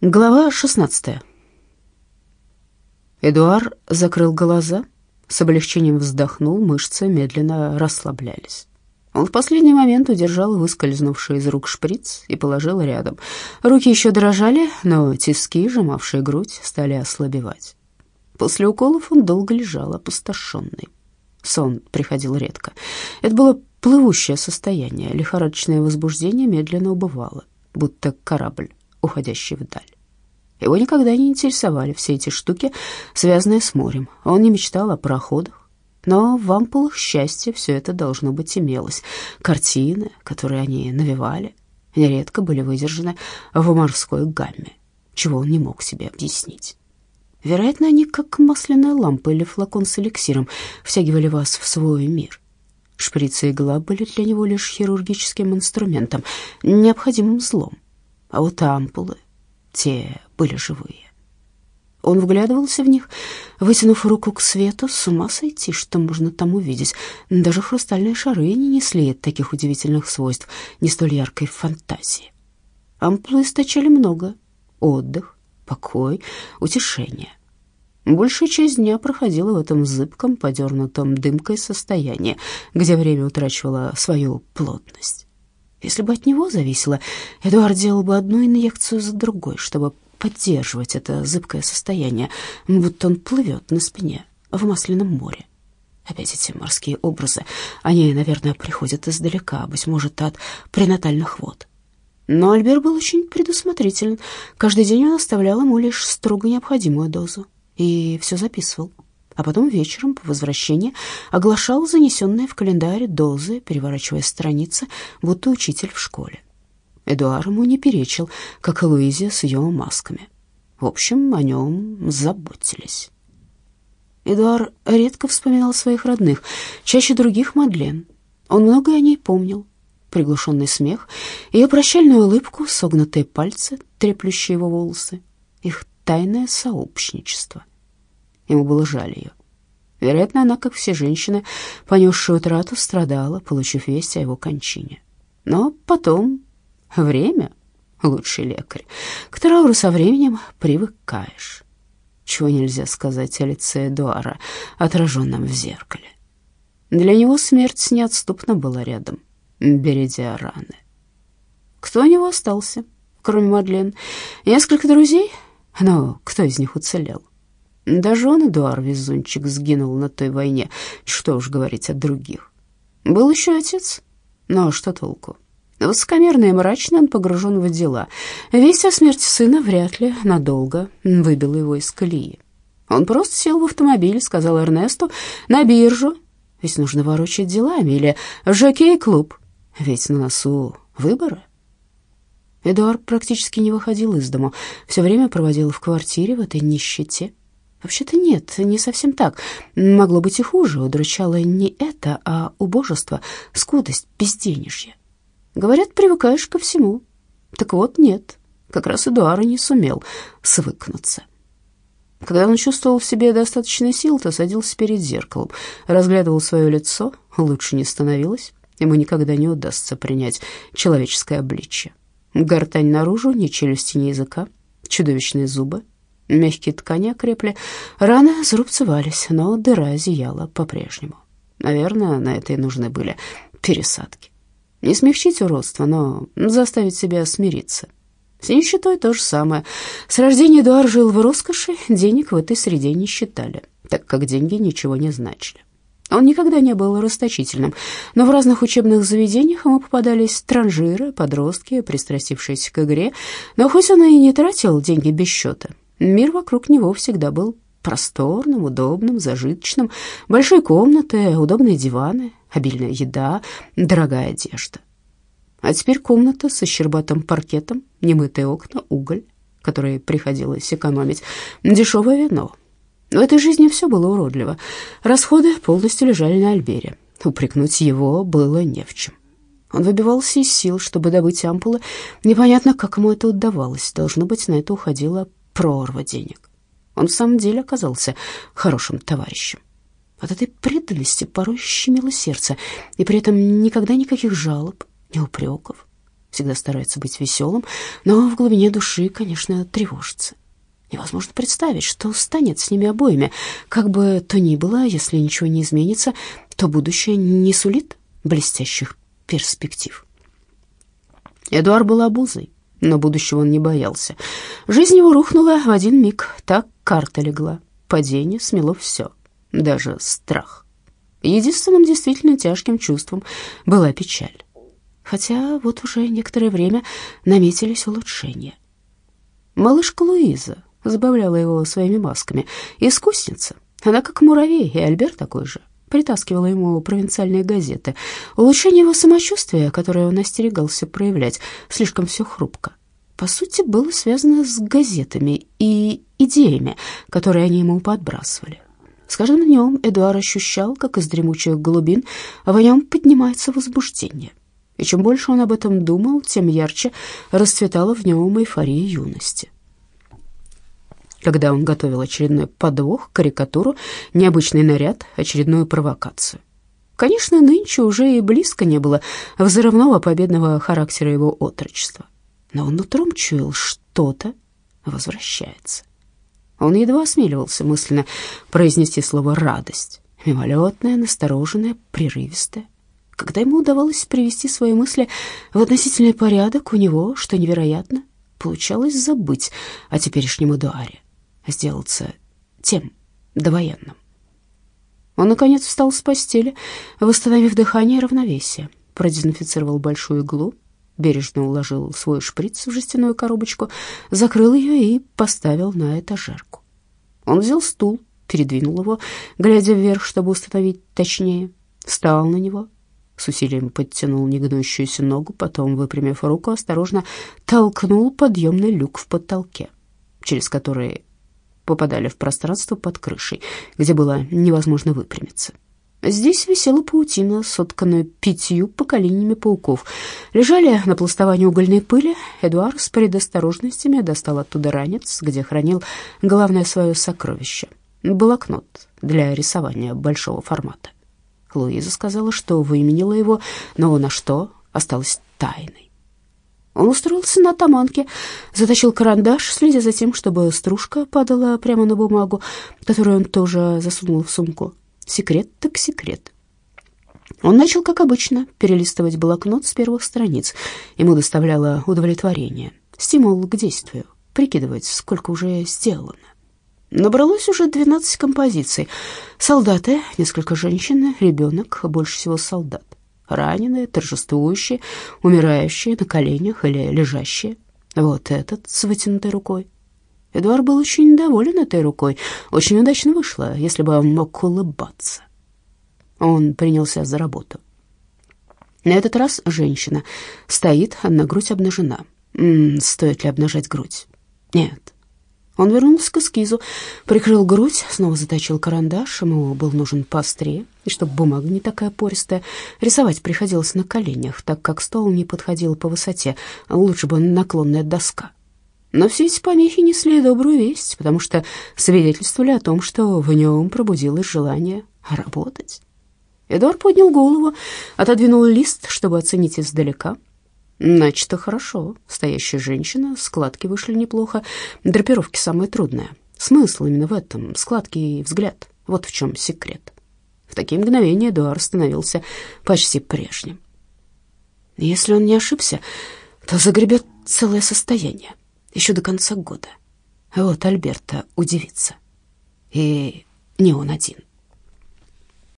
Глава 16. Эдуар закрыл глаза, с облегчением вздохнул, мышцы медленно расслаблялись. Он в последний момент удержал выскользнувший из рук шприц и положил рядом. Руки еще дрожали, но тиски, сжимавшие грудь, стали ослабевать. После уколов он долго лежал опустошенный. Сон приходил редко. Это было плывущее состояние, лихорадочное возбуждение медленно убывало, будто корабль уходящий вдаль. Его никогда не интересовали все эти штуки, связанные с морем. Он не мечтал о пароходах. Но в ампулах счастья все это должно быть имелось. Картины, которые они навевали, нередко были выдержаны в морской гамме, чего он не мог себе объяснить. Вероятно, они, как масляная лампа или флакон с эликсиром, втягивали вас в свой мир. Шприцы и игла были для него лишь хирургическим инструментом, необходимым злом. А вот ампулы, те были живые. Он вглядывался в них, вытянув руку к свету, с ума сойти, что можно там увидеть. Даже хрустальные шары не несли таких удивительных свойств, не столь яркой фантазии. Ампулы источали много — отдых, покой, утешение. Большая часть дня проходила в этом зыбком, подернутом дымкой состоянии, где время утрачивало свою плотность. Если бы от него зависело, Эдуард делал бы одну инъекцию за другой, чтобы поддерживать это зыбкое состояние, будто он плывет на спине в масляном море. Опять эти морские образы, они, наверное, приходят издалека, быть может, от пренатальных вод. Но Альбер был очень предусмотрителен. Каждый день он оставлял ему лишь строго необходимую дозу и все записывал а потом вечером по возвращении оглашал занесенные в календарь дозы, переворачивая страницы, будто учитель в школе. Эдуар ему не перечил, как и Луизия с ее масками. В общем, о нем заботились. Эдуар редко вспоминал своих родных, чаще других Мадлен. Он многое о ней помнил. Приглушенный смех, ее прощальную улыбку, согнутые пальцы, треплющие его волосы, их тайное сообщничество. Ему было жаль ее. Вероятно, она, как все женщины, понесшие утрату, страдала, получив весть о его кончине. Но потом время — лучший лекарь. К трауру со временем привыкаешь. Чего нельзя сказать о лице Эдуара, отраженном в зеркале. Для него смерть неотступно была рядом, бередя раны. Кто у него остался, кроме Мадлен? Несколько друзей? Но кто из них уцелел? Даже он, Эдуар Везунчик, сгинул на той войне, что уж говорить о других. Был еще отец, но что толку? Высокомерно и мрачно он погружен в дела. Весть о смерти сына вряд ли надолго выбила его из колеи. Он просто сел в автомобиль, сказал Эрнесту, на биржу, ведь нужно ворочать делами, или в жокей-клуб, ведь на носу выборы. Эдуард практически не выходил из дому, все время проводил в квартире в этой нищете. Вообще-то нет, не совсем так. Могло быть и хуже. Удручало не это, а убожество, скудость, безденежье. Говорят, привыкаешь ко всему. Так вот, нет. Как раз Эдуара не сумел свыкнуться. Когда он чувствовал в себе достаточно сил, то садился перед зеркалом, разглядывал свое лицо, лучше не становилось. Ему никогда не удастся принять человеческое обличье. Гортань наружу, ни челюсти, ни языка, чудовищные зубы, Мягкие ткани окрепли, раны зарубцевались, но дыра зияла по-прежнему. Наверное, на это и нужны были пересадки. Не смягчить уродство, но заставить себя смириться. С нищетой то же самое. С рождения Эдуард жил в роскоши, денег в этой среде не считали, так как деньги ничего не значили. Он никогда не был расточительным, но в разных учебных заведениях ему попадались транжиры, подростки, пристрастившиеся к игре. Но хоть он и не тратил деньги без счета, Мир вокруг него всегда был просторным, удобным, зажиточным. Большие комнаты, удобные диваны, обильная еда, дорогая одежда. А теперь комната со щербатым паркетом, немытые окна, уголь, который приходилось экономить, дешевое вино. В этой жизни все было уродливо. Расходы полностью лежали на Альбере. Упрекнуть его было не в чем. Он выбивался из сил, чтобы добыть ампулы. Непонятно, как ему это удавалось. Должно быть, на это уходило прорва денег. Он в самом деле оказался хорошим товарищем. От этой преданности порой щемило сердце, и при этом никогда никаких жалоб, ни упреков. всегда старается быть веселым, но в глубине души, конечно, тревожится. Невозможно представить, что станет с ними обоими. Как бы то ни было, если ничего не изменится, то будущее не сулит блестящих перспектив. Эдуард был обузой, но будущего он не боялся. Жизнь его рухнула в один миг, так карта легла. Падение смело все, даже страх. Единственным действительно тяжким чувством была печаль. Хотя вот уже некоторое время наметились улучшения. Малышка Луиза забавляла его своими масками. Искусница. Она как муравей, и Альберт такой же. Притаскивала ему провинциальные газеты. Улучшение его самочувствия, которое он остерегался проявлять, слишком все хрупко. По сути, было связано с газетами и идеями, которые они ему подбрасывали. С каждым днем Эдуард ощущал, как из дремучих глубин в нем поднимается возбуждение. И чем больше он об этом думал, тем ярче расцветала в нем эйфория юности. Когда он готовил очередной подвох, карикатуру, необычный наряд, очередную провокацию. Конечно, нынче уже и близко не было взрывного победного характера его отрочества. Но он утром чуял, что-то возвращается. Он едва осмеливался мысленно произнести слово «радость». Мимолетное, настороженное, прерывистое. Когда ему удавалось привести свои мысли в относительный порядок, у него, что невероятно, получалось забыть о теперешнем Эдуаре, сделаться тем довоенным. Он, наконец, встал с постели, восстановив дыхание и равновесие, продезинфицировал большую иглу, бережно уложил свой шприц в жестяную коробочку, закрыл ее и поставил на этажерку. Он взял стул, передвинул его, глядя вверх, чтобы установить точнее, встал на него, с усилием подтянул негнущуюся ногу, потом, выпрямив руку, осторожно толкнул подъемный люк в потолке, через который попадали в пространство под крышей, где было невозможно выпрямиться. Здесь висела паутина, сотканная пятью поколениями пауков. Лежали на пластовании угольной пыли. Эдуард с предосторожностями достал оттуда ранец, где хранил главное свое сокровище — блокнот для рисования большого формата. Луиза сказала, что выменила его, но на что осталось тайной. Он устроился на таманке, заточил карандаш, следя за тем, чтобы стружка падала прямо на бумагу, которую он тоже засунул в сумку. Секрет так секрет. Он начал, как обычно, перелистывать блокнот с первых страниц. Ему доставляло удовлетворение, стимул к действию, прикидывать, сколько уже сделано. Набралось уже 12 композиций. Солдаты, несколько женщин, ребенок, больше всего солдат. Раненые, торжествующие, умирающие на коленях или лежащие. Вот этот с вытянутой рукой. Эдуард был очень доволен этой рукой. Очень удачно вышло, если бы он мог улыбаться. Он принялся за работу. На этот раз женщина стоит, одна грудь обнажена. М -м, стоит ли обнажать грудь? Нет. Он вернулся к эскизу, прикрыл грудь, снова заточил карандаш. Ему был нужен поострее, и чтобы бумага не такая пористая. Рисовать приходилось на коленях, так как стол не подходил по высоте. Лучше бы наклонная доска. Но все эти помехи несли добрую весть, потому что свидетельствовали о том, что в нем пробудилось желание работать. Эдуард поднял голову, отодвинул лист, чтобы оценить издалека. Начато хорошо. Стоящая женщина, складки вышли неплохо, драпировки самое трудное. Смысл именно в этом, складки и взгляд. Вот в чем секрет. В такие мгновения Эдуард становился почти прежним. Если он не ошибся, то загребет целое состояние еще до конца года. Вот Альберта удивится. И не он один.